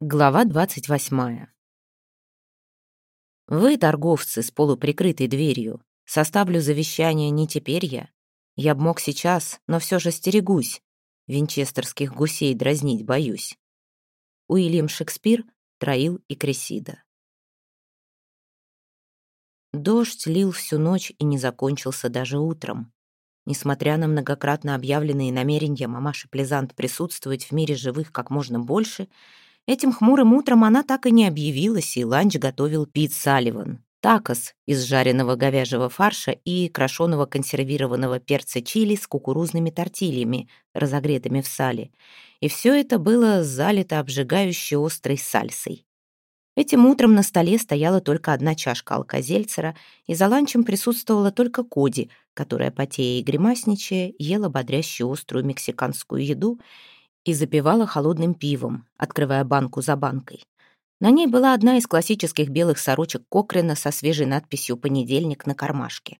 Глава двадцать восьмая. Вы, торговцы с полуприкрытой дверью, составлю завещание не теперь я. Я б мог сейчас, но все же стерегусь. Винчестерских гусей дразнить боюсь. Уильям Шекспир, Троил и Кресида. Дождь лил всю ночь и не закончился даже утром. Несмотря на многократно объявленные намерения мамаши Плезант присутствовать в мире живых как можно больше, Этим хмурым утром она так и не объявилась, и ланч готовил Пит Салливан. Такос из жареного говяжьего фарша и крашеного консервированного перца чили с кукурузными тортильями, разогретыми в сале. И все это было залито обжигающей острой сальсой. Этим утром на столе стояла только одна чашка алкозельцера, и за ланчем присутствовала только Коди, которая, потея и гримасничая, ела бодрящую острую мексиканскую еду и запивала холодным пивом, открывая банку за банкой. На ней была одна из классических белых сорочек Кокрена со свежей надписью «Понедельник» на кармашке.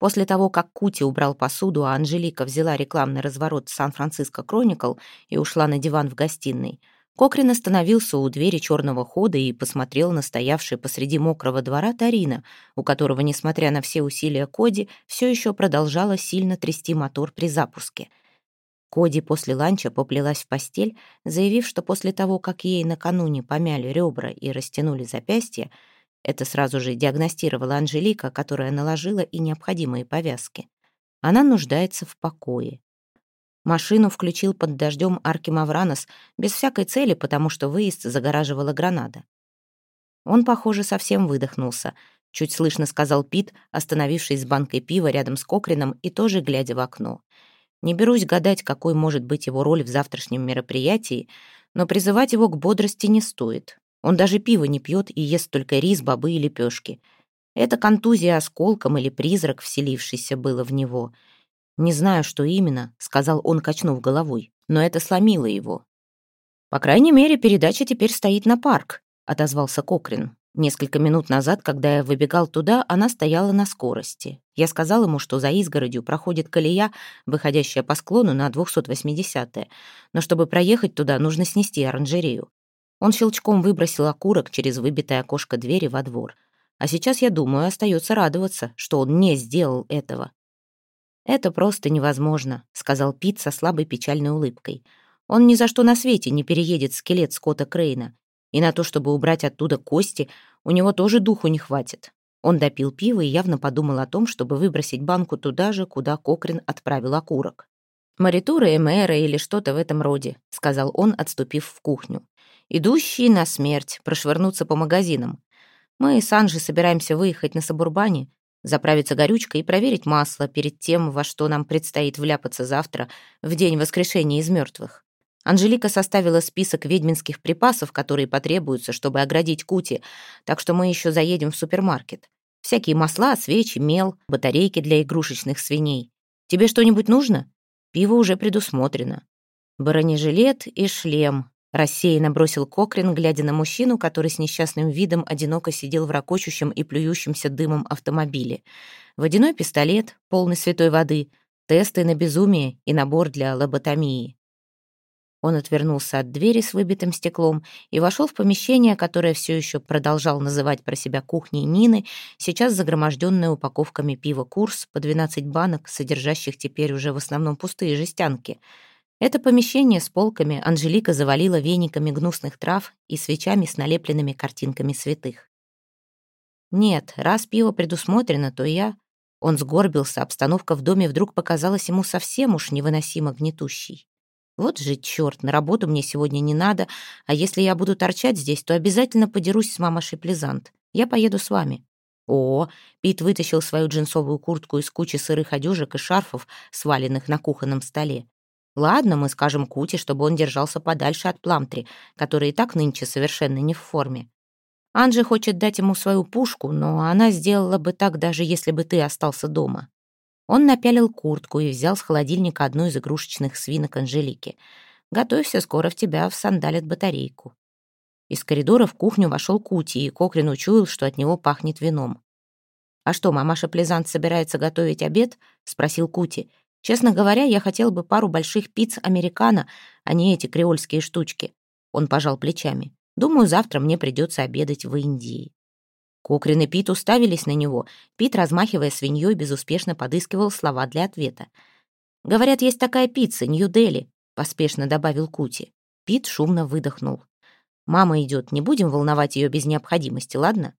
После того, как Кути убрал посуду, а Анжелика взяла рекламный разворот «Сан-Франциско Кроникл» и ушла на диван в гостиной, Кокрин остановился у двери черного хода и посмотрел на стоявший посреди мокрого двора Тарина, у которого, несмотря на все усилия Коди, все еще продолжала сильно трясти мотор при запуске — Коди после ланча поплелась в постель, заявив, что после того, как ей накануне помяли ребра и растянули запястья, это сразу же диагностировала Анжелика, которая наложила и необходимые повязки. Она нуждается в покое. Машину включил под дождем Арки Мавранос без всякой цели, потому что выезд загораживала граната. Он, похоже, совсем выдохнулся. Чуть слышно сказал Пит, остановившись с банкой пива рядом с Кокрином и тоже глядя в окно. Не берусь гадать, какой может быть его роль в завтрашнем мероприятии, но призывать его к бодрости не стоит. Он даже пиво не пьет и ест только рис, бобы и лепешки. Это контузия осколком или призрак, вселившийся было в него. «Не знаю, что именно», — сказал он, качнув головой, но это сломило его. «По крайней мере, передача теперь стоит на парк», — отозвался Кокрин. Несколько минут назад, когда я выбегал туда, она стояла на скорости. Я сказал ему, что за изгородью проходит колея, выходящая по склону на 280-е, но чтобы проехать туда, нужно снести оранжерею. Он щелчком выбросил окурок через выбитое окошко двери во двор. А сейчас, я думаю, остается радоваться, что он не сделал этого. «Это просто невозможно», — сказал Пит со слабой печальной улыбкой. «Он ни за что на свете не переедет скелет Скотта Крейна. И на то, чтобы убрать оттуда кости, у него тоже духу не хватит. Он допил пиво и явно подумал о том, чтобы выбросить банку туда же, куда Кокрин отправил окурок. «Маритура, эмэра или что-то в этом роде», — сказал он, отступив в кухню. «Идущие на смерть, прошвырнуться по магазинам. Мы с Анжи собираемся выехать на Сабурбане, заправиться горючкой и проверить масло перед тем, во что нам предстоит вляпаться завтра, в день воскрешения из мертвых. Анжелика составила список ведьминских припасов, которые потребуются, чтобы оградить Кути, так что мы еще заедем в супермаркет. Всякие масла, свечи, мел, батарейки для игрушечных свиней. Тебе что-нибудь нужно? Пиво уже предусмотрено. Бронежилет и шлем. Рассеянно бросил Кокрин, глядя на мужчину, который с несчастным видом одиноко сидел в ракочущем и плюющемся дымом автомобиле. Водяной пистолет, полный святой воды, тесты на безумие и набор для лоботомии. Он отвернулся от двери с выбитым стеклом и вошел в помещение, которое все еще продолжал называть про себя кухней Нины, сейчас загроможденное упаковками пива «Курс» по 12 банок, содержащих теперь уже в основном пустые жестянки. Это помещение с полками Анжелика завалила вениками гнусных трав и свечами с налепленными картинками святых. Нет, раз пиво предусмотрено, то я... Он сгорбился, обстановка в доме вдруг показалась ему совсем уж невыносимо гнетущей. Вот же черт, на работу мне сегодня не надо, а если я буду торчать здесь, то обязательно подерусь с мамашей Плезант. Я поеду с вами». О, Пит вытащил свою джинсовую куртку из кучи сырых одежек и шарфов, сваленных на кухонном столе. Ладно, мы скажем Кути, чтобы он держался подальше от Пламтри, который и так нынче совершенно не в форме. Анжи хочет дать ему свою пушку, но она сделала бы так, даже если бы ты остался дома. Он напялил куртку и взял с холодильника одну из игрушечных свинок Анжелики. «Готовься, скоро в тебя всандалят батарейку». Из коридора в кухню вошел Кути, и Кокрин учуял, что от него пахнет вином. «А что, мамаша Плезант собирается готовить обед?» — спросил Кути. «Честно говоря, я хотел бы пару больших пиц американо, а не эти креольские штучки». Он пожал плечами. Думаю, завтра мне придется обедать в Индии». Кокрин и Пит уставились на него. Пит, размахивая свиньей, безуспешно подыскивал слова для ответа. «Говорят, есть такая пицца, Нью-Дели», — поспешно добавил Кути. Пит шумно выдохнул. «Мама идет, не будем волновать ее без необходимости, ладно?»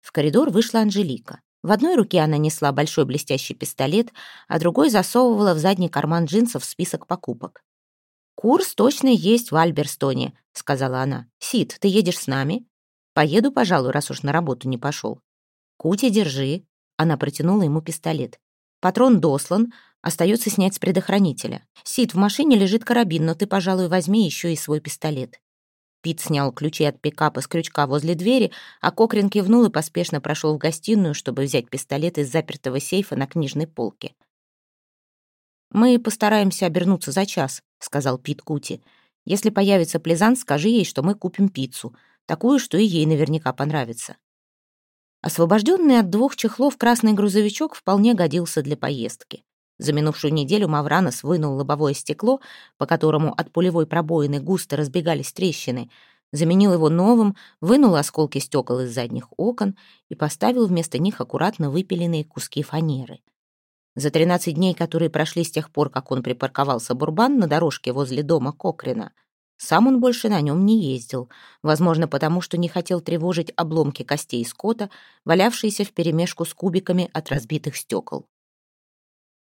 В коридор вышла Анжелика. В одной руке она несла большой блестящий пистолет, а другой засовывала в задний карман джинсов список покупок. «Курс точно есть в Альберстоне», — сказала она. «Сид, ты едешь с нами?» «Поеду, пожалуй, раз уж на работу не пошел». «Кути, держи». Она протянула ему пистолет. «Патрон дослан, остается снять с предохранителя. Сид, в машине лежит карабин, но ты, пожалуй, возьми еще и свой пистолет». Пит снял ключи от пикапа с крючка возле двери, а Кокрин кивнул и поспешно прошел в гостиную, чтобы взять пистолет из запертого сейфа на книжной полке. «Мы постараемся обернуться за час», — сказал Пит Кути. «Если появится Плезант, скажи ей, что мы купим пиццу. Такую, что и ей наверняка понравится». Освобожденный от двух чехлов красный грузовичок вполне годился для поездки. За минувшую неделю Мавранос вынул лобовое стекло, по которому от пулевой пробоины густо разбегались трещины, заменил его новым, вынул осколки стекол из задних окон и поставил вместо них аккуратно выпиленные куски фанеры. За 13 дней, которые прошли с тех пор, как он припарковался Бурбан на дорожке возле дома Кокрина, сам он больше на нем не ездил, возможно, потому что не хотел тревожить обломки костей скота, валявшиеся вперемешку с кубиками от разбитых стекол.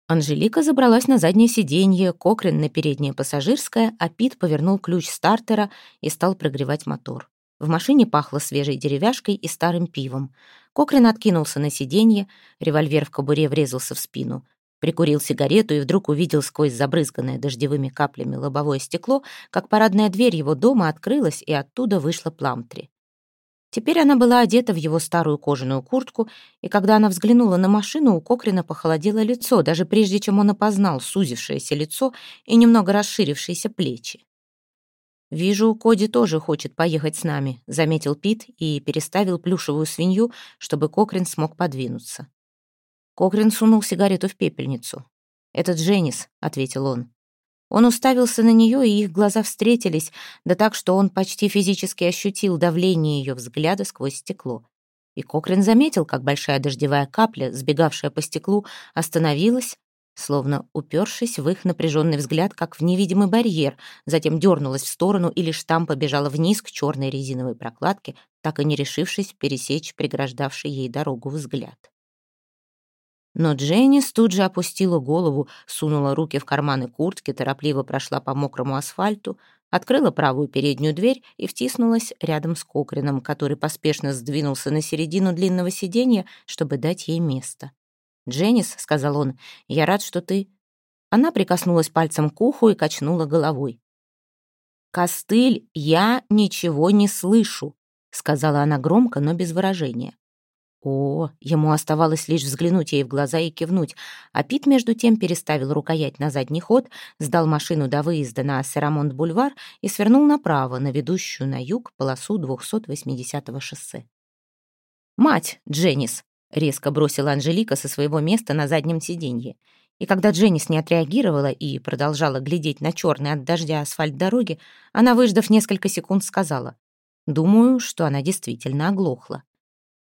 Анжелика забралась на заднее сиденье, Кокрин на переднее пассажирское, а Пит повернул ключ стартера и стал прогревать мотор. В машине пахло свежей деревяшкой и старым пивом. Кокрин откинулся на сиденье, револьвер в кобуре врезался в спину. Прикурил сигарету и вдруг увидел сквозь забрызганное дождевыми каплями лобовое стекло, как парадная дверь его дома открылась, и оттуда вышла Пламтри. Теперь она была одета в его старую кожаную куртку, и когда она взглянула на машину, у Кокрина похолодело лицо, даже прежде чем он опознал сузившееся лицо и немного расширившиеся плечи. «Вижу, Коди тоже хочет поехать с нами», — заметил Пит и переставил плюшевую свинью, чтобы Кокрин смог подвинуться. Кокрин сунул сигарету в пепельницу. «Это Дженнис», — ответил он. Он уставился на нее, и их глаза встретились, да так, что он почти физически ощутил давление ее взгляда сквозь стекло. И Кокрин заметил, как большая дождевая капля, сбегавшая по стеклу, остановилась, словно упершись в их напряженный взгляд, как в невидимый барьер, затем дернулась в сторону и лишь там побежала вниз к черной резиновой прокладке, так и не решившись пересечь преграждавший ей дорогу взгляд. Но Дженнис тут же опустила голову, сунула руки в карманы куртки, торопливо прошла по мокрому асфальту, открыла правую переднюю дверь и втиснулась рядом с Кокрином, который поспешно сдвинулся на середину длинного сиденья, чтобы дать ей место. «Дженнис», — сказал он, — «я рад, что ты...» Она прикоснулась пальцем к уху и качнула головой. «Костыль, я ничего не слышу», — сказала она громко, но без выражения. О, ему оставалось лишь взглянуть ей в глаза и кивнуть, а Пит между тем переставил рукоять на задний ход, сдал машину до выезда на Серамонт-бульвар и свернул направо на ведущую на юг полосу 280-го шоссе. «Мать, Дженнис!» резко бросила Анжелика со своего места на заднем сиденье. И когда Дженнис не отреагировала и продолжала глядеть на черный от дождя асфальт дороги, она, выждав несколько секунд, сказала, «Думаю, что она действительно оглохла».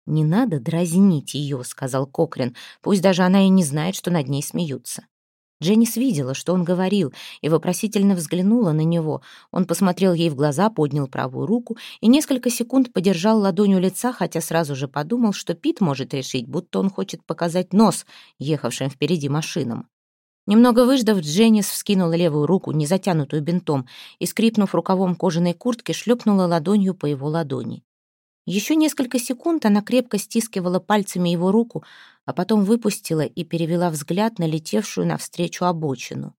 «Не надо дразнить ее», — сказал Кокрин, «пусть даже она и не знает, что над ней смеются». Дженнис видела, что он говорил, и вопросительно взглянула на него. Он посмотрел ей в глаза, поднял правую руку и несколько секунд подержал ладонью лица, хотя сразу же подумал, что Пит может решить, будто он хочет показать нос ехавшим впереди машинам. Немного выждав, Дженнис вскинула левую руку, не затянутую бинтом, и, скрипнув рукавом кожаной куртки, шлепнула ладонью по его ладони. Еще несколько секунд она крепко стискивала пальцами его руку, а потом выпустила и перевела взгляд на летевшую навстречу обочину.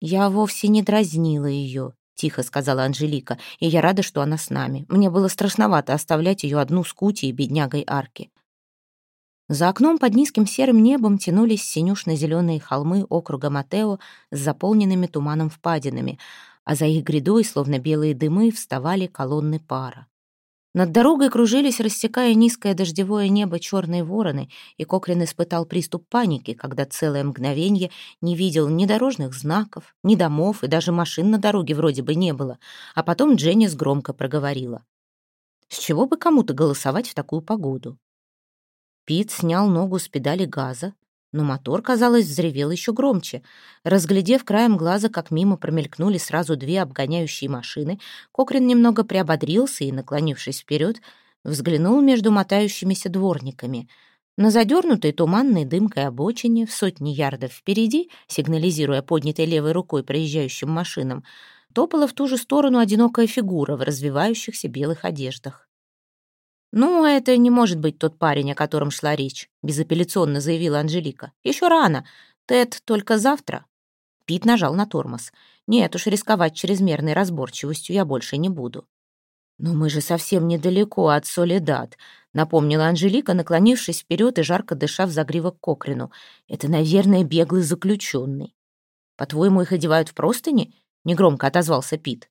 «Я вовсе не дразнила ее», — тихо сказала Анжелика, «и я рада, что она с нами. Мне было страшновато оставлять ее одну с Кути и беднягой Арки». За окном под низким серым небом тянулись синюшно-зеленые холмы округа Матео с заполненными туманом впадинами, а за их грядой, словно белые дымы, вставали колонны пара. Над дорогой кружились, рассекая низкое дождевое небо, черные вороны, и Кокрин испытал приступ паники, когда целое мгновенье не видел ни дорожных знаков, ни домов, и даже машин на дороге вроде бы не было. А потом Дженнис громко проговорила. «С чего бы кому-то голосовать в такую погоду?» Пит снял ногу с педали газа, но мотор, казалось, взревел еще громче. Разглядев краем глаза, как мимо промелькнули сразу две обгоняющие машины, Кокрин немного приободрился и, наклонившись вперед, взглянул между мотающимися дворниками. На задернутой туманной дымкой обочине в сотни ярдов впереди, сигнализируя поднятой левой рукой проезжающим машинам, топала в ту же сторону одинокая фигура в развивающихся белых одеждах. «Ну, это не может быть тот парень, о котором шла речь», безапелляционно заявила Анжелика. «Еще рано. Тед только завтра». Пит нажал на тормоз. «Нет уж, рисковать чрезмерной разборчивостью я больше не буду». «Но мы же совсем недалеко от Солидат», напомнила Анжелика, наклонившись вперед и жарко дыша в загривок Кокрину. «Это, наверное, беглый заключенный». «По-твоему, их одевают в простыни?» негромко отозвался Пит.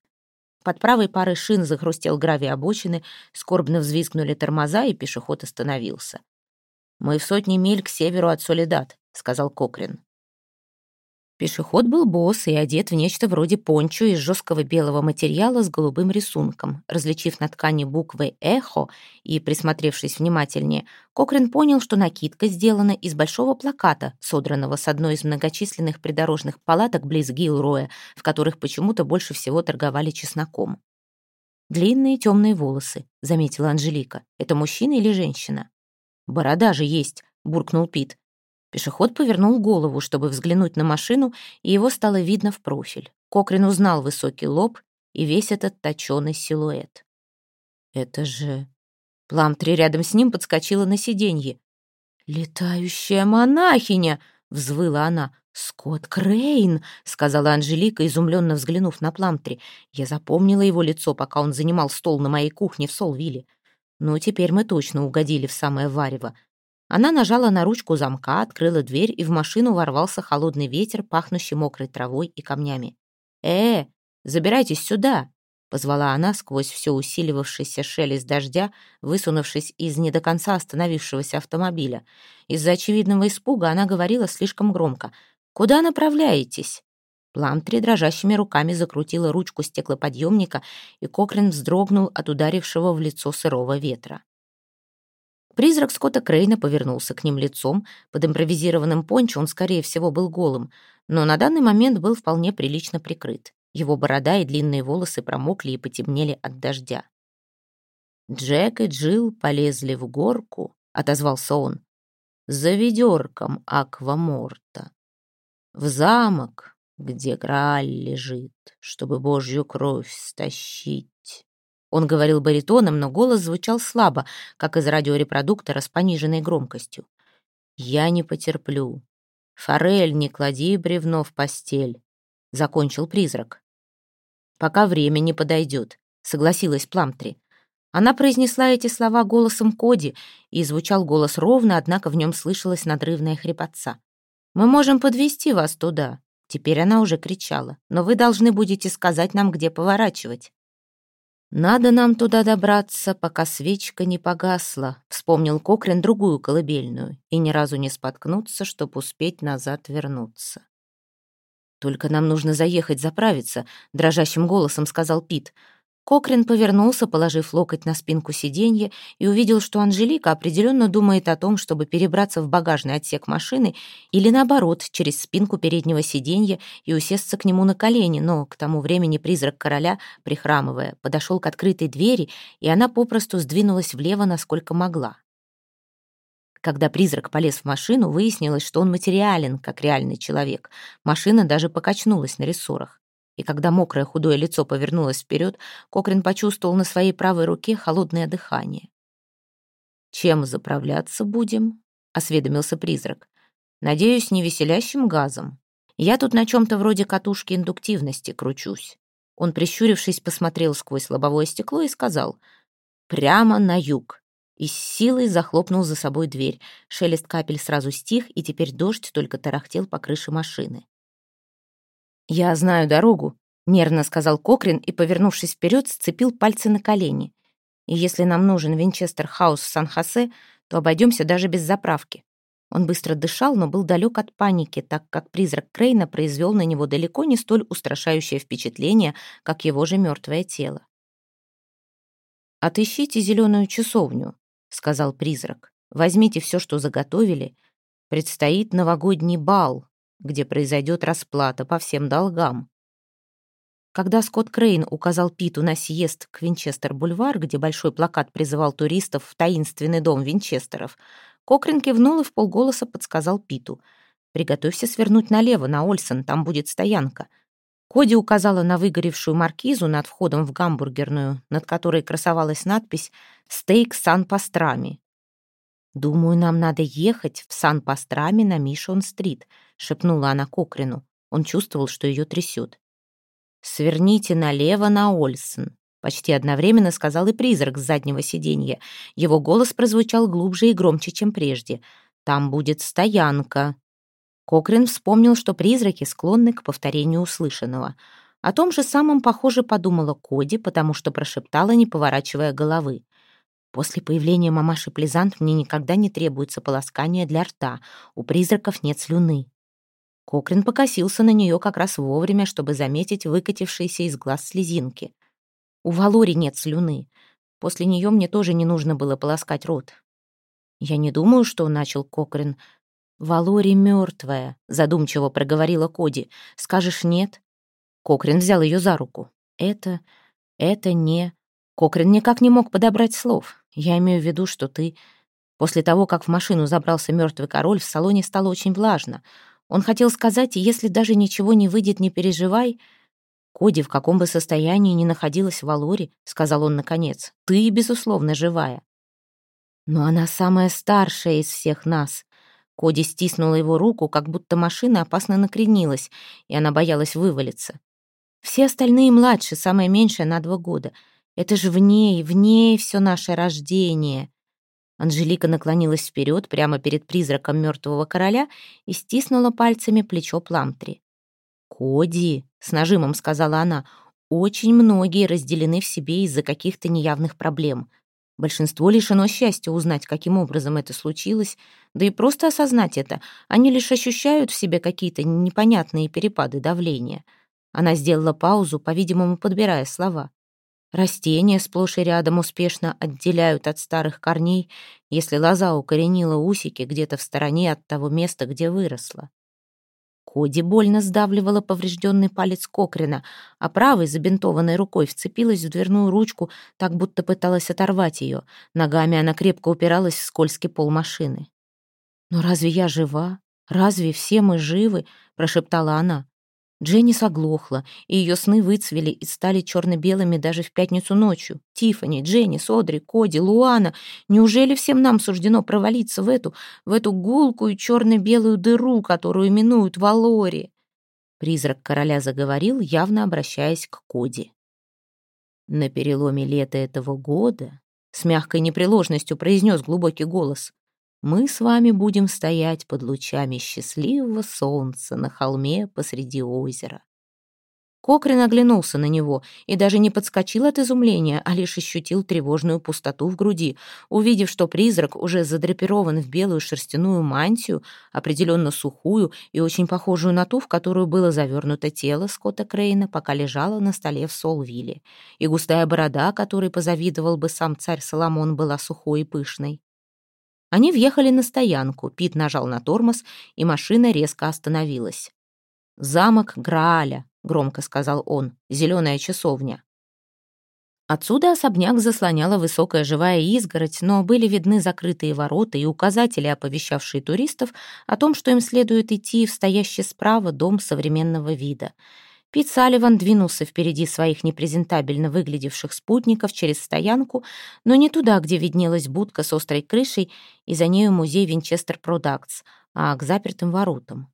Под правой парой шин захрустел гравий обочины, скорбно взвизгнули тормоза, и пешеход остановился. «Мы в сотни миль к северу от Солидат», — сказал Кокрин. Пешеход был босс и одет в нечто вроде пончо из жесткого белого материала с голубым рисунком. Различив на ткани буквы «Эхо» и присмотревшись внимательнее, Кокрин понял, что накидка сделана из большого плаката, содранного с одной из многочисленных придорожных палаток близ Гилроя, в которых почему-то больше всего торговали чесноком. «Длинные темные волосы», — заметила Анжелика. «Это мужчина или женщина?» «Борода же есть», — буркнул Пит. Пешеход повернул голову, чтобы взглянуть на машину, и его стало видно в профиль. Кокрин узнал высокий лоб и весь этот точеный силуэт. «Это же...» Пламтри рядом с ним подскочила на сиденье. «Летающая монахиня!» — взвыла она. «Скотт Крейн!» — сказала Анжелика, изумленно взглянув на Пламтри. Я запомнила его лицо, пока он занимал стол на моей кухне в Солвилле. Ну, теперь мы точно угодили в самое варево. Она нажала на ручку замка, открыла дверь, и в машину ворвался холодный ветер, пахнущий мокрой травой и камнями. «Э, забирайтесь сюда!» — позвала она сквозь все усиливавшийся шелест дождя, высунувшись из не до конца остановившегося автомобиля. Из-за очевидного испуга она говорила слишком громко. «Куда направляетесь?» Пламтри дрожащими руками закрутила ручку стеклоподъемника, и Кокрин вздрогнул от ударившего в лицо сырого ветра. Призрак Скотта Крейна повернулся к ним лицом. Под импровизированным пончо он, скорее всего, был голым, но на данный момент был вполне прилично прикрыт. Его борода и длинные волосы промокли и потемнели от дождя. «Джек и Джилл полезли в горку», — отозвался он, — «за ведерком акваморта. В замок, где Грааль лежит, чтобы божью кровь стащить. Он говорил баритоном, но голос звучал слабо, как из радиорепродуктора с пониженной громкостью. «Я не потерплю. Форель, не клади бревно в постель», — закончил призрак. «Пока время не подойдет», — согласилась Пламтри. Она произнесла эти слова голосом Коди, и звучал голос ровно, однако в нем слышалась надрывная хрипотца. «Мы можем подвести вас туда», — теперь она уже кричала, «но вы должны будете сказать нам, где поворачивать». «Надо нам туда добраться, пока свечка не погасла», — вспомнил Кокрин другую колыбельную, и ни разу не споткнуться, чтоб успеть назад вернуться. «Только нам нужно заехать заправиться», — дрожащим голосом сказал Пит. Кокрин повернулся, положив локоть на спинку сиденья, и увидел, что Анжелика определенно думает о том, чтобы перебраться в багажный отсек машины или, наоборот, через спинку переднего сиденья и усесться к нему на колени, но к тому времени призрак короля, прихрамывая, подошел к открытой двери, и она попросту сдвинулась влево, насколько могла. Когда призрак полез в машину, выяснилось, что он материален, как реальный человек. Машина даже покачнулась на рессорах и когда мокрое худое лицо повернулось вперед, Кокрин почувствовал на своей правой руке холодное дыхание. «Чем заправляться будем?» — осведомился призрак. «Надеюсь, не веселящим газом. Я тут на чем-то вроде катушки индуктивности кручусь». Он, прищурившись, посмотрел сквозь лобовое стекло и сказал «Прямо на юг». И с силой захлопнул за собой дверь. Шелест капель сразу стих, и теперь дождь только тарахтел по крыше машины. «Я знаю дорогу», — нервно сказал Кокрин и, повернувшись вперед, сцепил пальцы на колени. И если нам нужен Винчестер Хаус в Сан-Хосе, то обойдемся даже без заправки. Он быстро дышал, но был далек от паники, так как призрак Крейна произвел на него далеко не столь устрашающее впечатление, как его же мертвое тело. «Отыщите зеленую часовню», — сказал призрак. «Возьмите все, что заготовили. Предстоит новогодний бал, где произойдет расплата по всем долгам. Когда Скотт Крейн указал Питу на съезд к Винчестер-бульвар, где большой плакат призывал туристов в таинственный дом Винчестеров, Кокрин кивнул и в полголоса подсказал Питу. «Приготовься свернуть налево, на Ольсон, там будет стоянка». Коди указала на выгоревшую маркизу над входом в гамбургерную, над которой красовалась надпись «Стейк Сан-Пастрами». «Думаю, нам надо ехать в Сан-Пастрами на Мишон-стрит», — шепнула она Кокрину. Он чувствовал, что ее трясет. «Сверните налево на Ольсон», — почти одновременно сказал и призрак с заднего сиденья. Его голос прозвучал глубже и громче, чем прежде. «Там будет стоянка». Кокрин вспомнил, что призраки склонны к повторению услышанного. О том же самом, похоже, подумала Коди, потому что прошептала, не поворачивая головы. «После появления мамаши Плезант мне никогда не требуется полоскание для рта. У призраков нет слюны». Кокрин покосился на нее как раз вовремя, чтобы заметить выкатившиеся из глаз слезинки. «У Валори нет слюны. После нее мне тоже не нужно было полоскать рот». «Я не думаю, что...» — начал Кокрин. «Валори мертвая», — задумчиво проговорила Коди. «Скажешь нет?» Кокрин взял ее за руку. «Это... это не...» Кокрин никак не мог подобрать слов. «Я имею в виду, что ты...» После того, как в машину забрался мертвый король, в салоне стало очень влажно. Он хотел сказать, если даже ничего не выйдет, не переживай. «Коди, в каком бы состоянии ни находилась Валори», — сказал он наконец, — «ты, безусловно, живая». «Но она самая старшая из всех нас». Коди стиснула его руку, как будто машина опасно накренилась, и она боялась вывалиться. «Все остальные младше, самая меньшая на два года. Это же в ней, в ней все наше рождение». Анжелика наклонилась вперед прямо перед призраком мертвого короля и стиснула пальцами плечо Пламтри. «Коди», — с нажимом сказала она, — «очень многие разделены в себе из-за каких-то неявных проблем. Большинство лишено счастья узнать, каким образом это случилось, да и просто осознать это. Они лишь ощущают в себе какие-то непонятные перепады давления». Она сделала паузу, по-видимому, подбирая слова. Растения сплошь и рядом успешно отделяют от старых корней, если лоза укоренила усики где-то в стороне от того места, где выросла. Коди больно сдавливала поврежденный палец Кокрина, а правой, забинтованной рукой, вцепилась в дверную ручку, так будто пыталась оторвать ее. Ногами она крепко упиралась в скользкий пол машины. «Но разве я жива? Разве все мы живы?» — прошептала она. Дженнис оглохла, и ее сны выцвели и стали черно-белыми даже в пятницу ночью. Тиффани, Дженнис, Одри, Коди, Луана. Неужели всем нам суждено провалиться в эту, в эту гулкую черно-белую дыру, которую именуют Валори? Призрак короля заговорил, явно обращаясь к Коди. На переломе лета этого года с мягкой непреложностью произнес глубокий голос мы с вами будем стоять под лучами счастливого солнца на холме посреди озера. Кокрин оглянулся на него и даже не подскочил от изумления, а лишь ощутил тревожную пустоту в груди, увидев, что призрак уже задрапирован в белую шерстяную мантию, определенно сухую и очень похожую на ту, в которую было завернуто тело Скотта Крейна, пока лежало на столе в Солвилле, и густая борода, которой позавидовал бы сам царь Соломон, была сухой и пышной. Они въехали на стоянку, Пит нажал на тормоз, и машина резко остановилась. «Замок Грааля», — громко сказал он, — «зеленая часовня». Отсюда особняк заслоняла высокая живая изгородь, но были видны закрытые ворота и указатели, оповещавшие туристов о том, что им следует идти в стоящий справа дом современного вида — Пит Салливан двинулся впереди своих непрезентабельно выглядевших спутников через стоянку, но не туда, где виднелась будка с острой крышей, и за нею музей Винчестер Продактс, а к запертым воротам.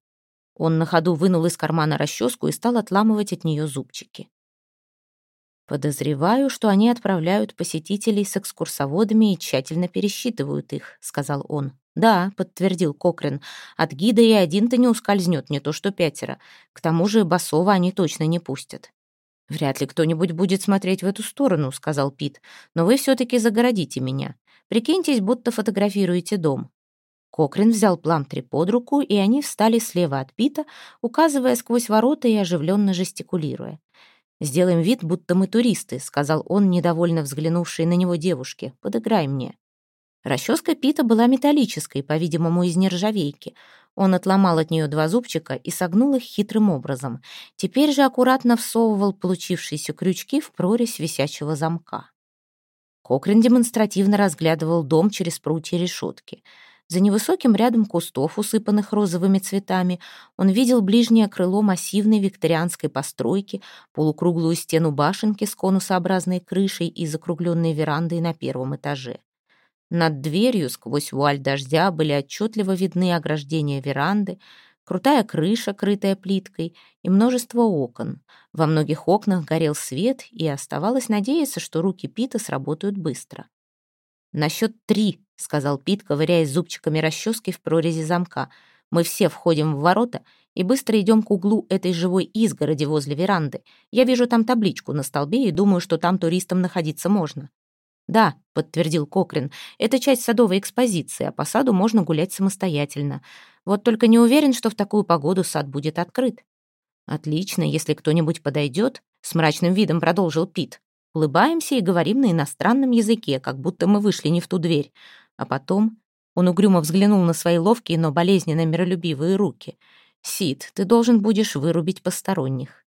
Он на ходу вынул из кармана расческу и стал отламывать от нее зубчики. «Подозреваю, что они отправляют посетителей с экскурсоводами и тщательно пересчитывают их», — сказал он. «Да», — подтвердил Кокрин, — «от гида и один-то не ускользнет, не то что пятеро. К тому же Басова они точно не пустят». «Вряд ли кто-нибудь будет смотреть в эту сторону», — сказал Пит. «Но вы все-таки загородите меня. Прикиньтесь, будто фотографируете дом». Кокрин взял Пламтри под руку, и они встали слева от Пита, указывая сквозь ворота и оживленно жестикулируя. «Сделаем вид, будто мы туристы», — сказал он, недовольно взглянувший на него девушке. «Подыграй мне». Расческа Пита была металлической, по-видимому, из нержавейки. Он отломал от нее два зубчика и согнул их хитрым образом. Теперь же аккуратно всовывал получившиеся крючки в прорезь висячего замка. Кокрин демонстративно разглядывал дом через прутья решетки. За невысоким рядом кустов, усыпанных розовыми цветами, он видел ближнее крыло массивной викторианской постройки, полукруглую стену башенки с конусообразной крышей и закругленной верандой на первом этаже. Над дверью сквозь вуаль дождя были отчетливо видны ограждения веранды, крутая крыша, крытая плиткой, и множество окон. Во многих окнах горел свет, и оставалось надеяться, что руки Пита сработают быстро. «На счет три», — сказал Пит, ковыряясь зубчиками расчески в прорези замка. «Мы все входим в ворота и быстро идем к углу этой живой изгороди возле веранды. Я вижу там табличку на столбе и думаю, что там туристам находиться можно. «Да», — подтвердил Кокрин, — «это часть садовой экспозиции, а по саду можно гулять самостоятельно. Вот только не уверен, что в такую погоду сад будет открыт». «Отлично, если кто-нибудь подойдет», — с мрачным видом продолжил Пит. «Улыбаемся и говорим на иностранном языке, как будто мы вышли не в ту дверь. А потом...» Он угрюмо взглянул на свои ловкие, но болезненно миролюбивые руки. «Сид, ты должен будешь вырубить посторонних».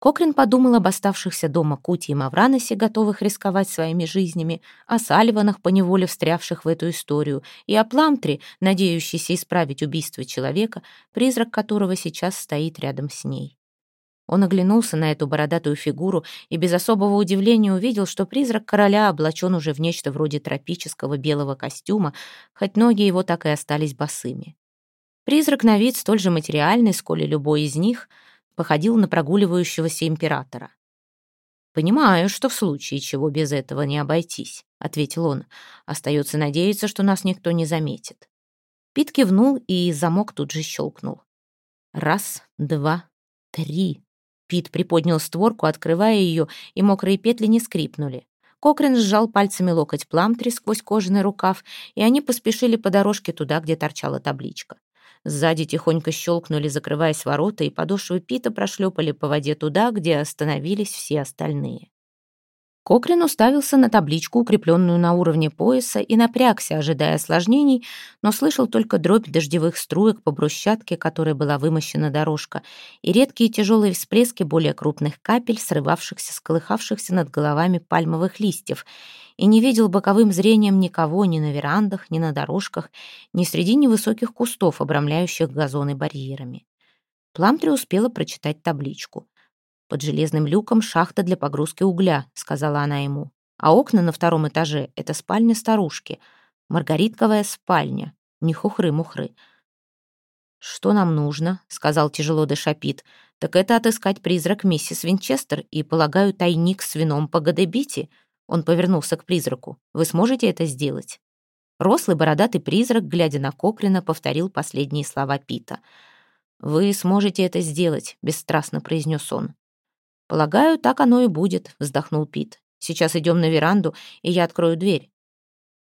Кокрин подумал об оставшихся дома Кути и Мавраносе, готовых рисковать своими жизнями, о Салливанах, поневоле встрявших в эту историю, и о Пламтре, надеющейся исправить убийство человека, призрак которого сейчас стоит рядом с ней. Он оглянулся на эту бородатую фигуру и без особого удивления увидел, что призрак короля облачен уже в нечто вроде тропического белого костюма, хоть ноги его так и остались босыми. Призрак на вид столь же материальный, сколь и любой из них — походил на прогуливающегося императора. «Понимаю, что в случае чего без этого не обойтись», — ответил он. «Остается надеяться, что нас никто не заметит». Пит кивнул, и замок тут же щелкнул. «Раз, два, три». Пит приподнял створку, открывая ее, и мокрые петли не скрипнули. Кокрин сжал пальцами локоть Пламтри сквозь кожаный рукав, и они поспешили по дорожке туда, где торчала табличка. Сзади тихонько щелкнули, закрываясь ворота, и подошвы Пита прошлепали по воде туда, где остановились все остальные. Кокрин уставился на табличку, укрепленную на уровне пояса, и напрягся, ожидая осложнений, но слышал только дробь дождевых струек по брусчатке, которой была вымощена дорожка, и редкие тяжелые всплески более крупных капель, срывавшихся, сколыхавшихся над головами пальмовых листьев, и не видел боковым зрением никого ни на верандах, ни на дорожках, ни среди невысоких кустов, обрамляющих газоны барьерами. Пламтри успела прочитать табличку. «Под железным люком шахта для погрузки угля», — сказала она ему. «А окна на втором этаже — это спальня старушки. Маргаритковая спальня. Не хухры-мухры». «Что нам нужно?» — сказал тяжело дыша Пит. «Так это отыскать призрак миссис Винчестер и, полагаю, тайник с вином по Гадебите. Он повернулся к призраку. «Вы сможете это сделать?» Рослый бородатый призрак, глядя на Кокрина, повторил последние слова Пита. «Вы сможете это сделать», — бесстрастно произнес он. «Полагаю, так оно и будет», — вздохнул Пит. «Сейчас идем на веранду, и я открою дверь».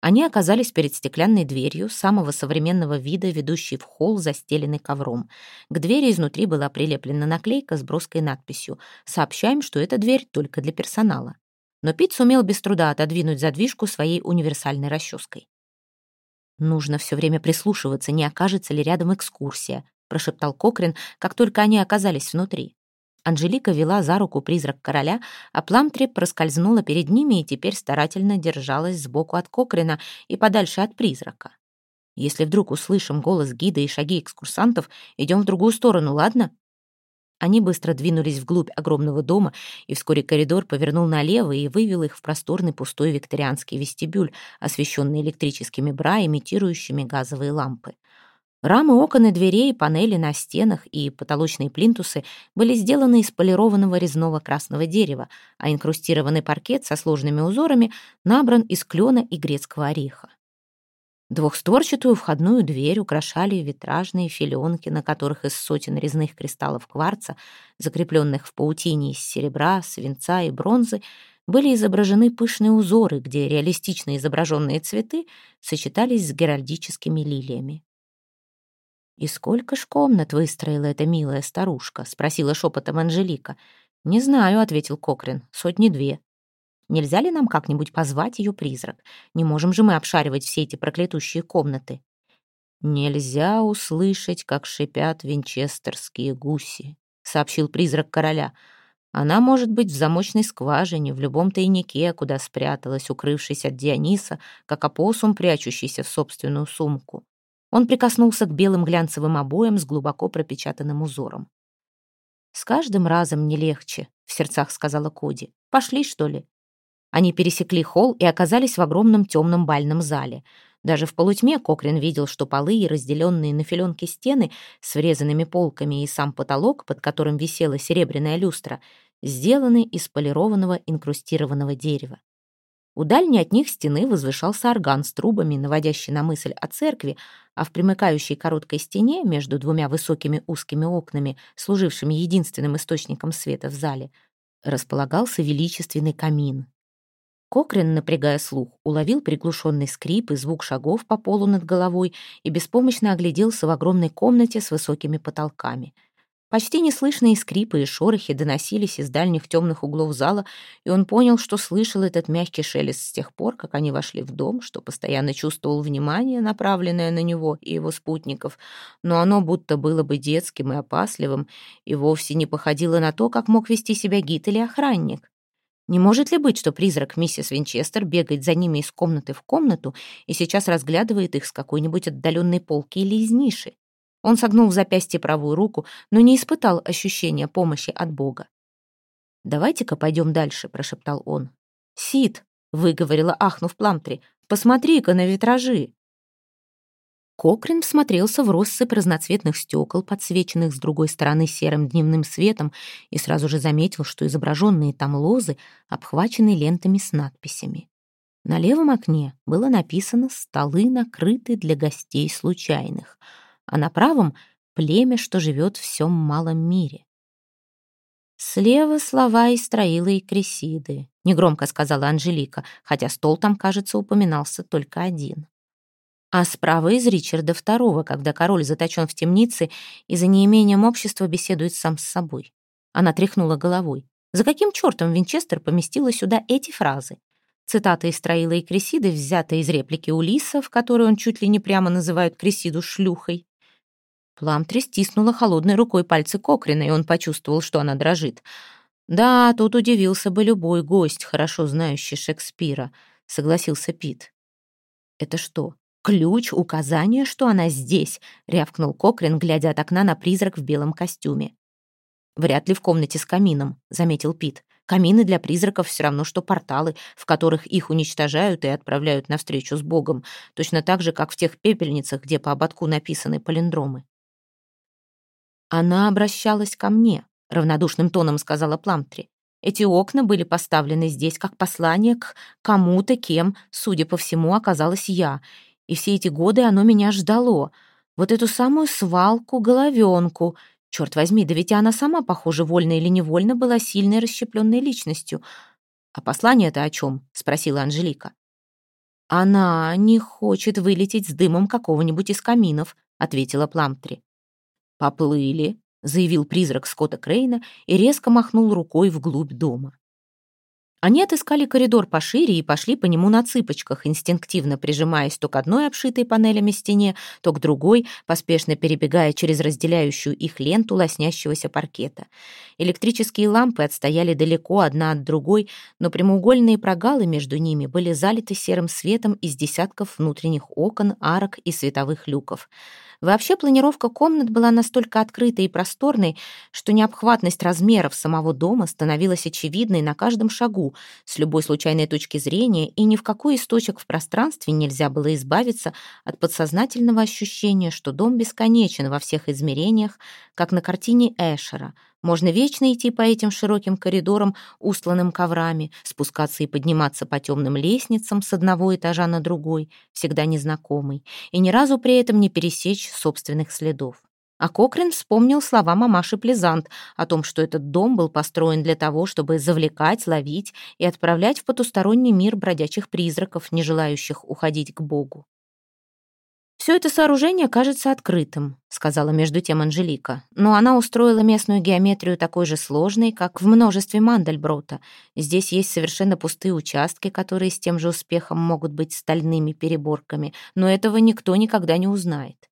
Они оказались перед стеклянной дверью самого современного вида, ведущей в холл, застеленный ковром. К двери изнутри была прилеплена наклейка с броской надписью «Сообщаем, что эта дверь только для персонала» но Пит сумел без труда отодвинуть задвижку своей универсальной расческой. «Нужно все время прислушиваться, не окажется ли рядом экскурсия», прошептал Кокрин, как только они оказались внутри. Анжелика вела за руку призрак короля, а Пламтри проскользнула перед ними и теперь старательно держалась сбоку от Кокрина и подальше от призрака. «Если вдруг услышим голос гида и шаги экскурсантов, идем в другую сторону, ладно?» Они быстро двинулись вглубь огромного дома, и вскоре коридор повернул налево и вывел их в просторный пустой викторианский вестибюль, освещенный электрическими бра, имитирующими газовые лампы. Рамы окон и дверей, панели на стенах и потолочные плинтусы были сделаны из полированного резного красного дерева, а инкрустированный паркет со сложными узорами набран из клена и грецкого ореха. Двухстворчатую входную дверь украшали витражные филенки, на которых из сотен резных кристаллов кварца, закрепленных в паутине из серебра, свинца и бронзы, были изображены пышные узоры, где реалистично изображенные цветы сочетались с геральдическими лилиями. «И сколько ж комнат выстроила эта милая старушка?» — спросила шепотом Анжелика. «Не знаю», — ответил Кокрин, — «сотни две». Нельзя ли нам как-нибудь позвать ее призрак? Не можем же мы обшаривать все эти проклятущие комнаты. Нельзя услышать, как шипят винчестерские гуси, сообщил призрак короля. Она может быть в замочной скважине, в любом тайнике, куда спряталась, укрывшись от Диониса, как опоссум, прячущийся в собственную сумку. Он прикоснулся к белым глянцевым обоям с глубоко пропечатанным узором. «С каждым разом не легче», — в сердцах сказала Коди. «Пошли, что ли?» Они пересекли холл и оказались в огромном темном бальном зале. Даже в полутьме Кокрин видел, что полы и разделенные на филенки стены с врезанными полками и сам потолок, под которым висела серебряная люстра, сделаны из полированного инкрустированного дерева. У дальней от них стены возвышался орган с трубами, наводящий на мысль о церкви, а в примыкающей короткой стене между двумя высокими узкими окнами, служившими единственным источником света в зале, располагался величественный камин, Кокрин, напрягая слух, уловил приглушенный скрип и звук шагов по полу над головой и беспомощно огляделся в огромной комнате с высокими потолками. Почти неслышные скрипы и шорохи доносились из дальних темных углов зала, и он понял, что слышал этот мягкий шелест с тех пор, как они вошли в дом, что постоянно чувствовал внимание, направленное на него и его спутников, но оно будто было бы детским и опасливым, и вовсе не походило на то, как мог вести себя гид или охранник. Не может ли быть, что призрак миссис Винчестер бегает за ними из комнаты в комнату и сейчас разглядывает их с какой-нибудь отдаленной полки или из ниши? Он согнул в запястье правую руку, но не испытал ощущения помощи от Бога. «Давайте-ка пойдем дальше», — прошептал он. «Сид», — выговорила, ахнув Пламтри, — «посмотри-ка на витражи». Кокрин всмотрелся в россыпь разноцветных стекол, подсвеченных с другой стороны серым дневным светом, и сразу же заметил, что изображенные там лозы обхвачены лентами с надписями. На левом окне было написано «Столы накрыты для гостей случайных», а на правом — «Племя, что живет в всем малом мире». «Слева слова и строила и кресиды», — негромко сказала Анжелика, хотя стол там, кажется, упоминался только один а справа из Ричарда II, когда король заточен в темнице и за неимением общества беседует сам с собой. Она тряхнула головой. За каким чертом Винчестер поместила сюда эти фразы? Цитата из Троила и Кресиды взята из реплики Улиса, в которой он чуть ли не прямо называет Кресиду шлюхой. Пламтри стиснула холодной рукой пальцы Кокрина, и он почувствовал, что она дрожит. «Да, тут удивился бы любой гость, хорошо знающий Шекспира», — согласился Пит. «Это что, «Ключ, указание, что она здесь», — рявкнул Кокрин, глядя от окна на призрак в белом костюме. «Вряд ли в комнате с камином», — заметил Пит. «Камины для призраков все равно, что порталы, в которых их уничтожают и отправляют навстречу с Богом, точно так же, как в тех пепельницах, где по ободку написаны палиндромы». «Она обращалась ко мне», — равнодушным тоном сказала Пламтри. Эти окна были поставлены здесь как послание к кому-то, кем, судя по всему, оказалась я, и все эти годы оно меня ждало. Вот эту самую свалку, головенку. Черт возьми, да ведь она сама, похоже, вольно или невольно была сильной расщепленной личностью. «А послание-то о чем?» — спросила Анжелика. «Она не хочет вылететь с дымом какого-нибудь из каминов», — ответила Пламтри. «Поплыли», — заявил призрак Скотта Крейна и резко махнул рукой вглубь дома. Они отыскали коридор пошире и пошли по нему на цыпочках, инстинктивно прижимаясь то к одной обшитой панелями стене, то к другой, поспешно перебегая через разделяющую их ленту лоснящегося паркета. Электрические лампы отстояли далеко одна от другой, но прямоугольные прогалы между ними были залиты серым светом из десятков внутренних окон, арок и световых люков. Вообще планировка комнат была настолько открытой и просторной, что необхватность размеров самого дома становилась очевидной на каждом шагу, с любой случайной точки зрения, и ни в какой источник в пространстве нельзя было избавиться от подсознательного ощущения, что дом бесконечен во всех измерениях, как на картине Эшера. Можно вечно идти по этим широким коридорам, устланным коврами, спускаться и подниматься по темным лестницам с одного этажа на другой, всегда незнакомый, и ни разу при этом не пересечь собственных следов. А Кокрин вспомнил слова мамаши Плезант о том, что этот дом был построен для того, чтобы завлекать, ловить и отправлять в потусторонний мир бродячих призраков, не желающих уходить к Богу. «Все это сооружение кажется открытым», — сказала между тем Анжелика, «но она устроила местную геометрию такой же сложной, как в множестве Мандельброта. Здесь есть совершенно пустые участки, которые с тем же успехом могут быть стальными переборками, но этого никто никогда не узнает.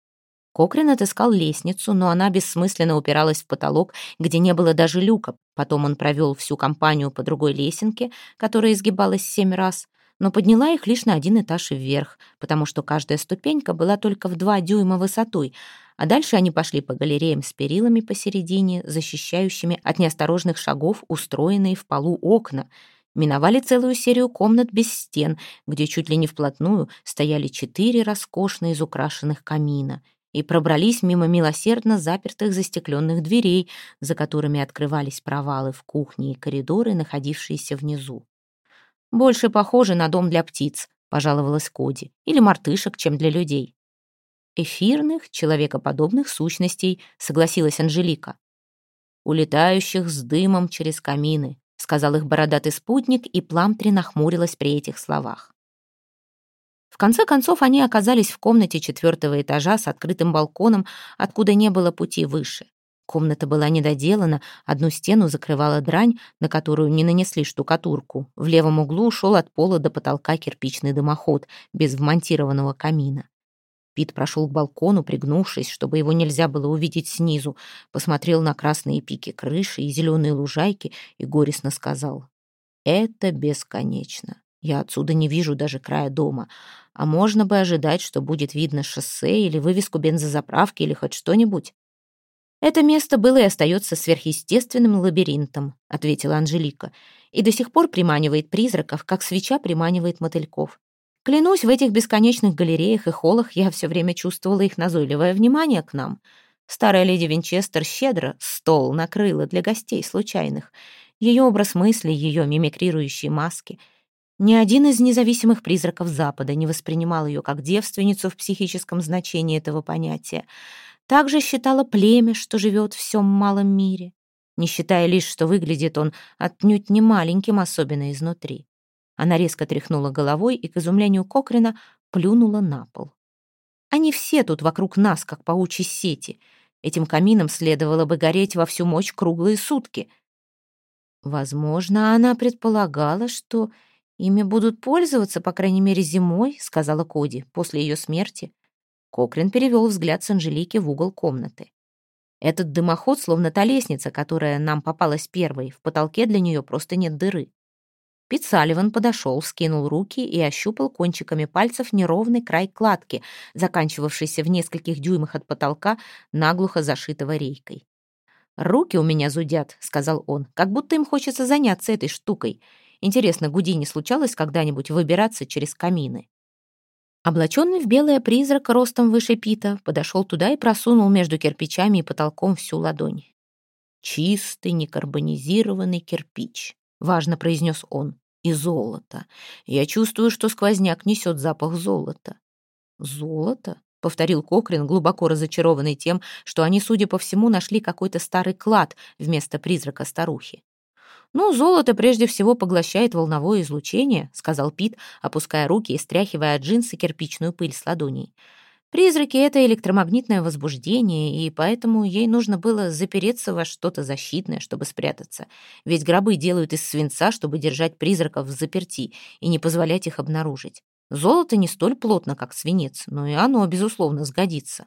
Кокрин отыскал лестницу, но она бессмысленно упиралась в потолок, где не было даже люка. Потом он провел всю компанию по другой лесенке, которая изгибалась семь раз, но подняла их лишь на один этаж вверх, потому что каждая ступенька была только в два дюйма высотой, а дальше они пошли по галереям с перилами посередине, защищающими от неосторожных шагов устроенные в полу окна — миновали целую серию комнат без стен, где чуть ли не вплотную стояли четыре роскошно изукрашенных камина — и пробрались мимо милосердно запертых застекленных дверей, за которыми открывались провалы в кухне и коридоры, находившиеся внизу. «Больше похоже на дом для птиц», — пожаловалась Коди, «или мартышек, чем для людей». «Эфирных, человекоподобных сущностей», — согласилась Анжелика. «Улетающих с дымом через камины», — сказал их бородатый спутник, и Пламтри нахмурилась при этих словах. В конце концов, они оказались в комнате четвертого этажа с открытым балконом, откуда не было пути выше. Комната была недоделана, одну стену закрывала дрань, на которую не нанесли штукатурку. В левом углу шел от пола до потолка кирпичный дымоход, без вмонтированного камина. Пит прошел к балкону, пригнувшись, чтобы его нельзя было увидеть снизу, посмотрел на красные пики крыши и зеленые лужайки и горестно сказал «Это бесконечно». Я отсюда не вижу даже края дома. А можно бы ожидать, что будет видно шоссе или вывеску бензозаправки или хоть что-нибудь. «Это место было и остается сверхъестественным лабиринтом», — ответила Анжелика, «и до сих пор приманивает призраков, как свеча приманивает мотыльков. Клянусь, в этих бесконечных галереях и холлах я все время чувствовала их назойливое внимание к нам. Старая леди Винчестер щедро стол накрыла для гостей случайных. Ее образ мысли, ее мимикрирующие маски — ни один из независимых призраков Запада не воспринимал ее как девственницу в психическом значении этого понятия. Также считала племя, что живет в всем малом мире, не считая лишь, что выглядит он отнюдь не маленьким, особенно изнутри. Она резко тряхнула головой и, к изумлению Кокрина, плюнула на пол. Они все тут вокруг нас, как паучьи сети. Этим камином следовало бы гореть во всю мощь круглые сутки. Возможно, она предполагала, что «Ими будут пользоваться, по крайней мере, зимой», — сказала Коди, после ее смерти. Кокрин перевел взгляд с Анжелики в угол комнаты. «Этот дымоход словно та лестница, которая нам попалась первой. В потолке для нее просто нет дыры». Пит Салливан подошел, скинул руки и ощупал кончиками пальцев неровный край кладки, заканчивавшийся в нескольких дюймах от потолка, наглухо зашитого рейкой. «Руки у меня зудят», — сказал он, — «как будто им хочется заняться этой штукой. Интересно, Гудини случалось когда-нибудь выбираться через камины? Облаченный в белое призрак ростом выше Пита подошел туда и просунул между кирпичами и потолком всю ладонь. «Чистый, некарбонизированный кирпич», — важно произнес он, — «и золото. Я чувствую, что сквозняк несет запах золота». «Золото?» — повторил Кокрин, глубоко разочарованный тем, что они, судя по всему, нашли какой-то старый клад вместо призрака старухи. «Ну, золото прежде всего поглощает волновое излучение», — сказал Пит, опуская руки и стряхивая от джинсы кирпичную пыль с ладоней. «Призраки — это электромагнитное возбуждение, и поэтому ей нужно было запереться во что-то защитное, чтобы спрятаться. Ведь гробы делают из свинца, чтобы держать призраков в заперти и не позволять их обнаружить. Золото не столь плотно, как свинец, но и оно, безусловно, сгодится».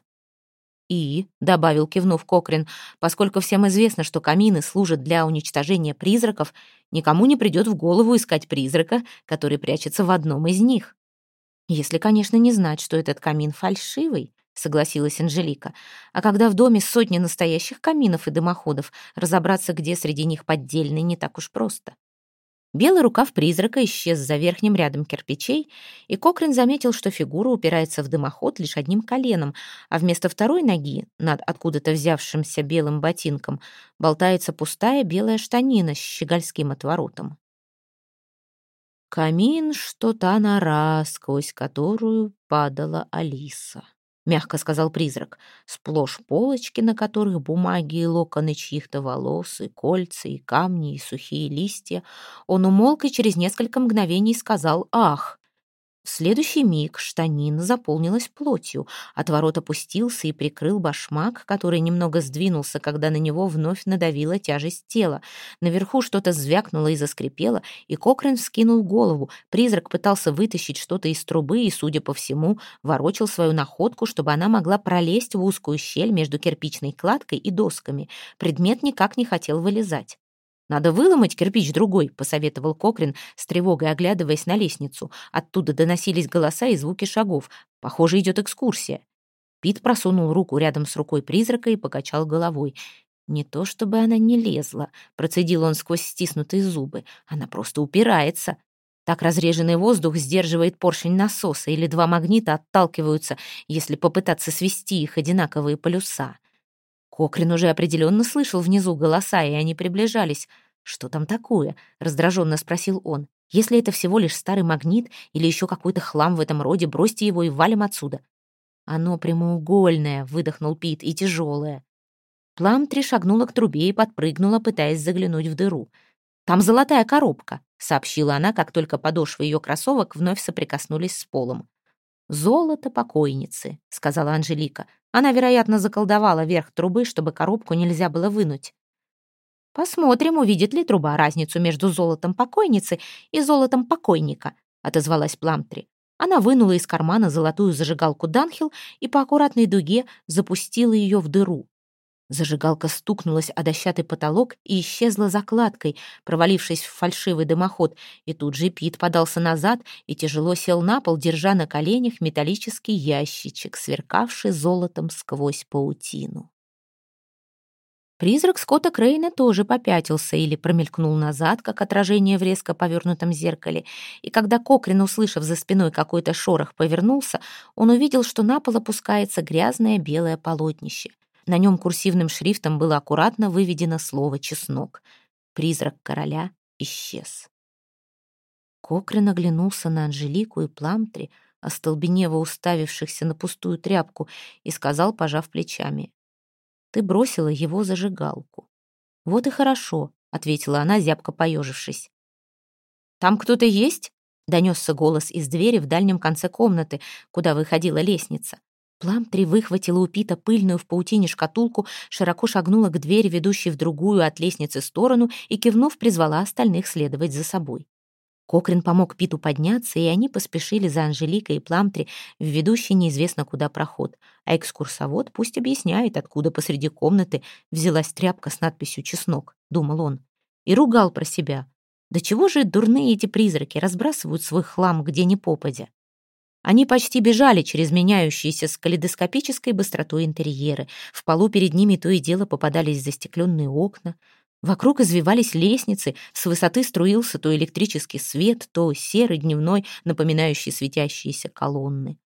И, — добавил кивнув Кокрин, — поскольку всем известно, что камины служат для уничтожения призраков, никому не придет в голову искать призрака, который прячется в одном из них. Если, конечно, не знать, что этот камин фальшивый, — согласилась Анжелика. А когда в доме сотни настоящих каминов и дымоходов, разобраться, где среди них поддельный, не так уж просто. Белый рукав призрака исчез за верхним рядом кирпичей, и Кокрин заметил, что фигура упирается в дымоход лишь одним коленом, а вместо второй ноги, над откуда-то взявшимся белым ботинком, болтается пустая белая штанина с щегольским отворотом. Камин, что та нора, сквозь которую падала Алиса. — мягко сказал призрак. «Сплошь полочки, на которых бумаги и локоны чьих-то волос, и кольца, и камни, и сухие листья». Он умолк и через несколько мгновений сказал «Ах!» В следующий миг штанина заполнилась плотью. Отворот опустился и прикрыл башмак, который немного сдвинулся, когда на него вновь надавила тяжесть тела. Наверху что-то звякнуло и заскрипело, и Кокрин вскинул голову. Призрак пытался вытащить что-то из трубы и, судя по всему, ворочил свою находку, чтобы она могла пролезть в узкую щель между кирпичной кладкой и досками. Предмет никак не хотел вылезать. «Надо выломать кирпич другой», — посоветовал Кокрин, с тревогой оглядываясь на лестницу. Оттуда доносились голоса и звуки шагов. Похоже, идет экскурсия. Пит просунул руку рядом с рукой призрака и покачал головой. «Не то чтобы она не лезла», — процедил он сквозь стиснутые зубы. «Она просто упирается. Так разреженный воздух сдерживает поршень насоса, или два магнита отталкиваются, если попытаться свести их одинаковые полюса». Кокрин уже определенно слышал внизу голоса, и они приближались. «Что там такое?» — раздраженно спросил он. «Если это всего лишь старый магнит или еще какой-то хлам в этом роде, бросьте его и валим отсюда». «Оно прямоугольное», — выдохнул Пит, — «и тяжелое». Пламтри шагнула к трубе и подпрыгнула, пытаясь заглянуть в дыру. «Там золотая коробка», — сообщила она, как только подошвы ее кроссовок вновь соприкоснулись с полом. «Золото покойницы», — сказала Анжелика. Она, вероятно, заколдовала верх трубы, чтобы коробку нельзя было вынуть. «Посмотрим, увидит ли труба разницу между золотом покойницы и золотом покойника», — отозвалась Пламтри. Она вынула из кармана золотую зажигалку Данхил и по аккуратной дуге запустила ее в дыру. Зажигалка стукнулась о дощатый потолок и исчезла закладкой, провалившись в фальшивый дымоход, и тут же Пит подался назад и тяжело сел на пол, держа на коленях металлический ящичек, сверкавший золотом сквозь паутину. Призрак Скотта Крейна тоже попятился или промелькнул назад, как отражение в резко повернутом зеркале, и когда Кокрин, услышав за спиной какой-то шорох, повернулся, он увидел, что на пол опускается грязное белое полотнище. На нем курсивным шрифтом было аккуратно выведено слово «чеснок». Призрак короля исчез. Кокрин оглянулся на Анжелику и Пламтри, остолбенево уставившихся на пустую тряпку, и сказал, пожав плечами, «Ты бросила его зажигалку». «Вот и хорошо», — ответила она, зябко поежившись. «Там кто-то есть?» — донесся голос из двери в дальнем конце комнаты, куда выходила лестница. Пламтри выхватила у Пита пыльную в паутине шкатулку, широко шагнула к двери, ведущей в другую от лестницы сторону, и, кивнув, призвала остальных следовать за собой. Кокрин помог Питу подняться, и они поспешили за Анжеликой и Пламтри в ведущий неизвестно куда проход. А экскурсовод пусть объясняет, откуда посреди комнаты взялась тряпка с надписью «Чеснок», — думал он. И ругал про себя. Да чего же дурные эти призраки разбрасывают свой хлам где ни попадя? Они почти бежали через меняющиеся с калейдоскопической быстротой интерьеры. В полу перед ними то и дело попадались застекленные окна. Вокруг извивались лестницы, с высоты струился то электрический свет, то серый дневной, напоминающий светящиеся колонны.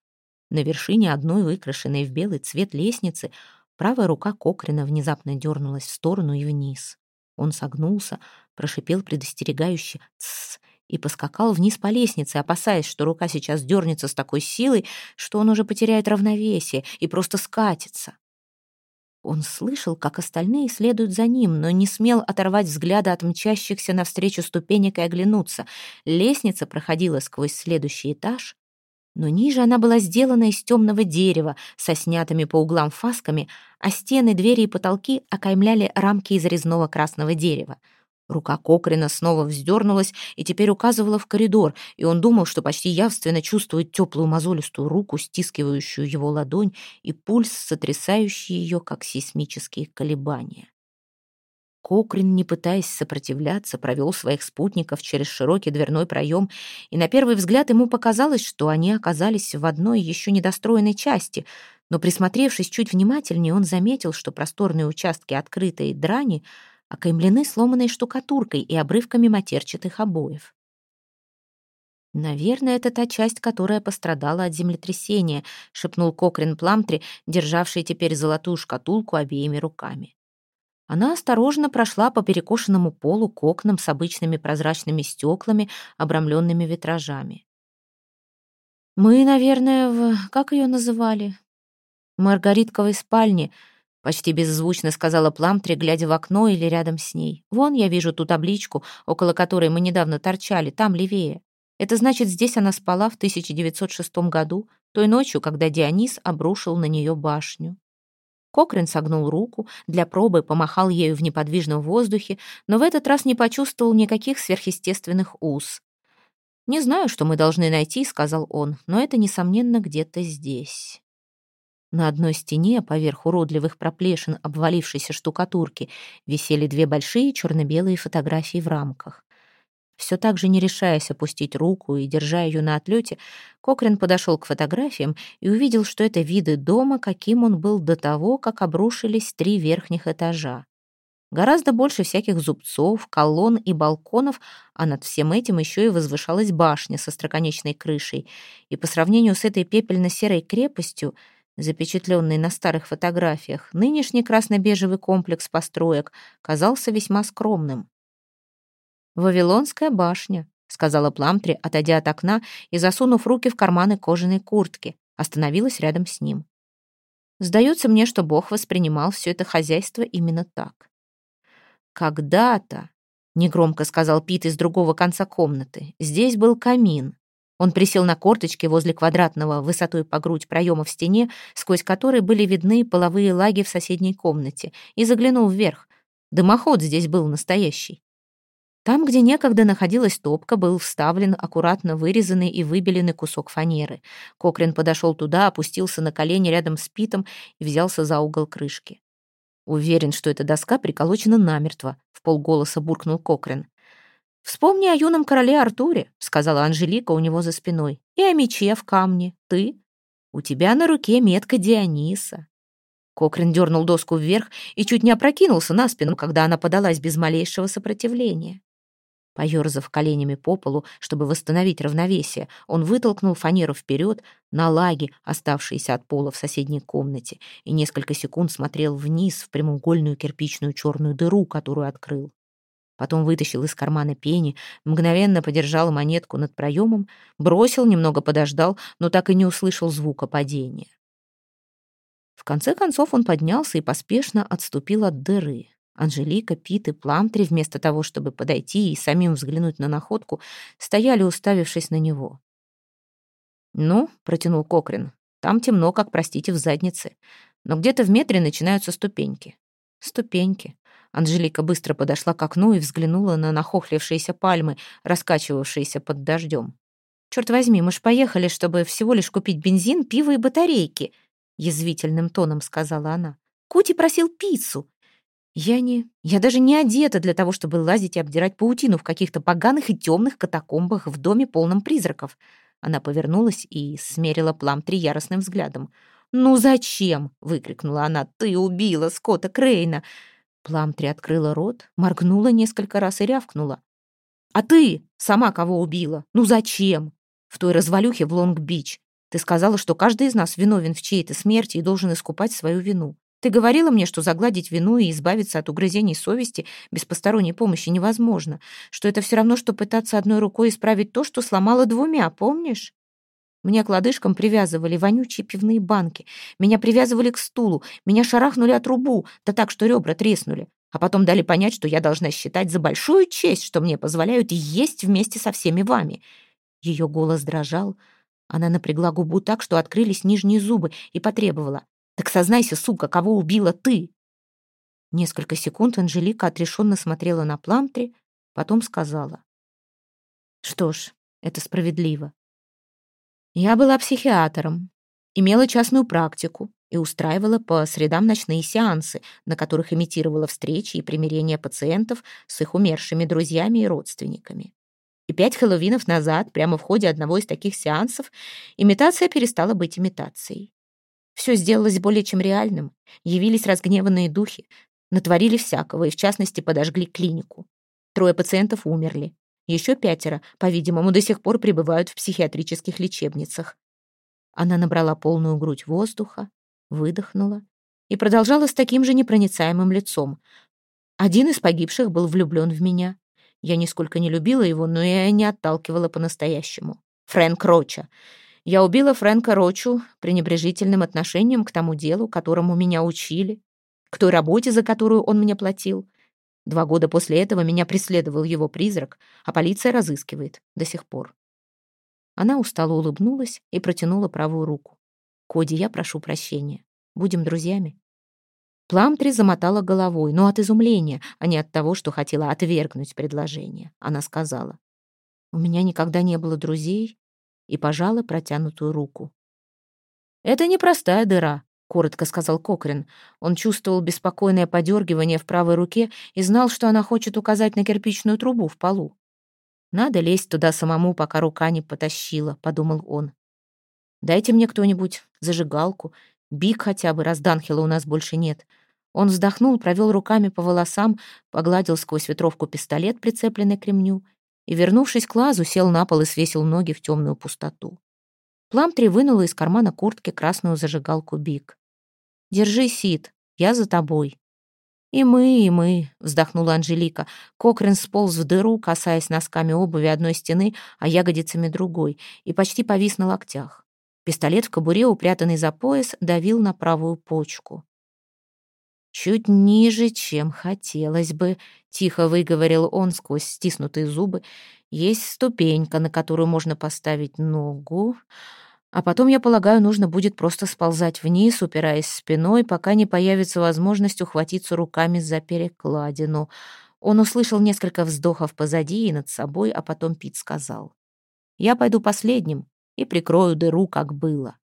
На вершине одной выкрашенной в белый цвет лестницы правая рука Кокрина внезапно дернулась в сторону и вниз. Он согнулся, прошипел предостерегающе «Тссс!» и поскакал вниз по лестнице, опасаясь, что рука сейчас дернется с такой силой, что он уже потеряет равновесие и просто скатится. Он слышал, как остальные следуют за ним, но не смел оторвать взгляда от мчащихся навстречу ступенек и оглянуться. Лестница проходила сквозь следующий этаж, но ниже она была сделана из темного дерева со снятыми по углам фасками, а стены, двери и потолки окаймляли рамки из резного красного дерева. Рука Кокрина снова вздернулась и теперь указывала в коридор, и он думал, что почти явственно чувствует теплую мозолистую руку, стискивающую его ладонь, и пульс, сотрясающий ее, как сейсмические колебания. Кокрин, не пытаясь сопротивляться, провел своих спутников через широкий дверной проем, и на первый взгляд ему показалось, что они оказались в одной еще недостроенной части, но, присмотревшись чуть внимательнее, он заметил, что просторные участки открытой драни — окаймлены сломанной штукатуркой и обрывками матерчатых обоев. «Наверное, это та часть, которая пострадала от землетрясения», — шепнул Кокрин Пламтри, державший теперь золотую шкатулку обеими руками. Она осторожно прошла по перекошенному полу к окнам с обычными прозрачными стеклами, обрамленными витражами. «Мы, наверное, в... как ее называли?» «Маргаритковой спальне», — почти беззвучно сказала Пламтри, глядя в окно или рядом с ней. «Вон я вижу ту табличку, около которой мы недавно торчали, там левее. Это значит, здесь она спала в 1906 году, той ночью, когда Дионис обрушил на нее башню. Кокрин согнул руку, для пробы помахал ею в неподвижном воздухе, но в этот раз не почувствовал никаких сверхъестественных уз. «Не знаю, что мы должны найти», — сказал он, «но это, несомненно, где-то здесь». На одной стене, поверх уродливых проплешин обвалившейся штукатурки, висели две большие черно-белые фотографии в рамках. Все так же не решаясь опустить руку и держа ее на отлете, Кокрин подошел к фотографиям и увидел, что это виды дома, каким он был до того, как обрушились три верхних этажа. Гораздо больше всяких зубцов, колонн и балконов, а над всем этим еще и возвышалась башня со строконечной крышей. И по сравнению с этой пепельно-серой крепостью, запечатленной на старых фотографиях, нынешний красно-бежевый комплекс построек казался весьма скромным. «Вавилонская башня», — сказала Пламтри, отойдя от окна и засунув руки в карманы кожаной куртки, остановилась рядом с ним. Сдается мне, что Бог воспринимал все это хозяйство именно так. «Когда-то», — негромко сказал Пит из другого конца комнаты, — «здесь был камин». Он присел на корточки возле квадратного высотой по грудь проема в стене, сквозь который были видны половые лаги в соседней комнате, и заглянул вверх. Дымоход здесь был настоящий. Там, где некогда находилась топка, был вставлен аккуратно вырезанный и выбеленный кусок фанеры. Кокрин подошел туда, опустился на колени рядом с Питом и взялся за угол крышки. «Уверен, что эта доска приколочена намертво», — в полголоса буркнул Кокрин. «Вспомни о юном короле Артуре», — сказала Анжелика у него за спиной, «и о мече в камне. Ты? У тебя на руке метка Диониса». Кокрин дернул доску вверх и чуть не опрокинулся на спину, когда она подалась без малейшего сопротивления. Поерзав коленями по полу, чтобы восстановить равновесие, он вытолкнул фанеру вперед на лаги, оставшиеся от пола в соседней комнате, и несколько секунд смотрел вниз в прямоугольную кирпичную черную дыру, которую открыл. Потом вытащил из кармана пени, мгновенно подержал монетку над проемом, бросил, немного подождал, но так и не услышал звука падения. В конце концов он поднялся и поспешно отступил от дыры. Анжелика, Пит и Пламтри, вместо того, чтобы подойти и самим взглянуть на находку, стояли, уставившись на него. «Ну», — протянул Кокрин, — «там темно, как, простите, в заднице. Но где-то в метре начинаются ступеньки». «Ступеньки». Анжелика быстро подошла к окну и взглянула на нахохлившиеся пальмы, раскачивавшиеся под дождем. «Черт возьми, мы ж поехали, чтобы всего лишь купить бензин, пиво и батарейки», — язвительным тоном сказала она. «Кути просил пиццу. Я не... Я даже не одета для того, чтобы лазить и обдирать паутину в каких-то поганых и темных катакомбах в доме, полном призраков. Она повернулась и смерила Пламтри яростным взглядом. «Ну зачем?» — выкрикнула она. «Ты убила Скотта Крейна!» Пламтри открыла рот, моргнула несколько раз и рявкнула. «А ты сама кого убила? Ну зачем?» «В той развалюхе в Лонг-Бич. Ты сказала, что каждый из нас виновен в чьей-то смерти и должен искупать свою вину. Ты говорила мне, что загладить вину и избавиться от угрызений совести без посторонней помощи невозможно, что это все равно, что пытаться одной рукой исправить то, что сломала двумя, помнишь? Мне к лодыжкам привязывали вонючие пивные банки, меня привязывали к стулу, меня шарахнули от трубу, да так, что ребра треснули, а потом дали понять, что я должна считать за большую честь, что мне позволяют есть вместе со всеми вами. Ее голос дрожал, она напрягла губу так, что открылись нижние зубы, и потребовала. Так сознайся, сука, кого убила ты?» Несколько секунд Анжелика отрешенно смотрела на Пламтри, потом сказала. «Что ж, это справедливо. Я была психиатром, имела частную практику и устраивала по средам ночные сеансы, на которых имитировала встречи и примирения пациентов с их умершими друзьями и родственниками. И пять хэллоуинов назад, прямо в ходе одного из таких сеансов, имитация перестала быть имитацией. Все сделалось более чем реальным. Явились разгневанные духи. Натворили всякого и, в частности, подожгли клинику. Трое пациентов умерли. Еще пятеро, по-видимому, до сих пор пребывают в психиатрических лечебницах. Она набрала полную грудь воздуха, выдохнула и продолжала с таким же непроницаемым лицом. Один из погибших был влюблен в меня. Я нисколько не любила его, но я не отталкивала по-настоящему. Фрэнк Роча. Я убила Фрэнка Рочу пренебрежительным отношением к тому делу, которому меня учили, к той работе, за которую он мне платил. Два года после этого меня преследовал его призрак, а полиция разыскивает до сих пор. Она устало улыбнулась и протянула правую руку. «Коди, я прошу прощения. Будем друзьями?» Пламтри замотала головой, но от изумления, а не от того, что хотела отвергнуть предложение. Она сказала, «У меня никогда не было друзей», и пожала протянутую руку. «Это непростая дыра», — коротко сказал Кокрин. Он чувствовал беспокойное подергивание в правой руке и знал, что она хочет указать на кирпичную трубу в полу. «Надо лезть туда самому, пока рука не потащила», — подумал он. «Дайте мне кто-нибудь зажигалку, бик хотя бы, раз Данхила у нас больше нет». Он вздохнул, провел руками по волосам, погладил сквозь ветровку пистолет, прицепленный к ремню, и, вернувшись к лазу, сел на пол и свесил ноги в темную пустоту. Пламтри вынула из кармана куртки красную зажигалку Бик. «Держи, Сид, я за тобой». «И мы, и мы», — вздохнула Анжелика. Кокрин сполз в дыру, касаясь носками обуви одной стены, а ягодицами другой, и почти повис на локтях. Пистолет в кобуре, упрятанный за пояс, давил на правую почку. «Чуть ниже, чем хотелось бы», — тихо выговорил он сквозь стиснутые зубы. «Есть ступенька, на которую можно поставить ногу, а потом, я полагаю, нужно будет просто сползать вниз, упираясь спиной, пока не появится возможность ухватиться руками за перекладину. Он услышал несколько вздохов позади и над собой, а потом Пит сказал. «Я пойду последним и прикрою дыру, как было».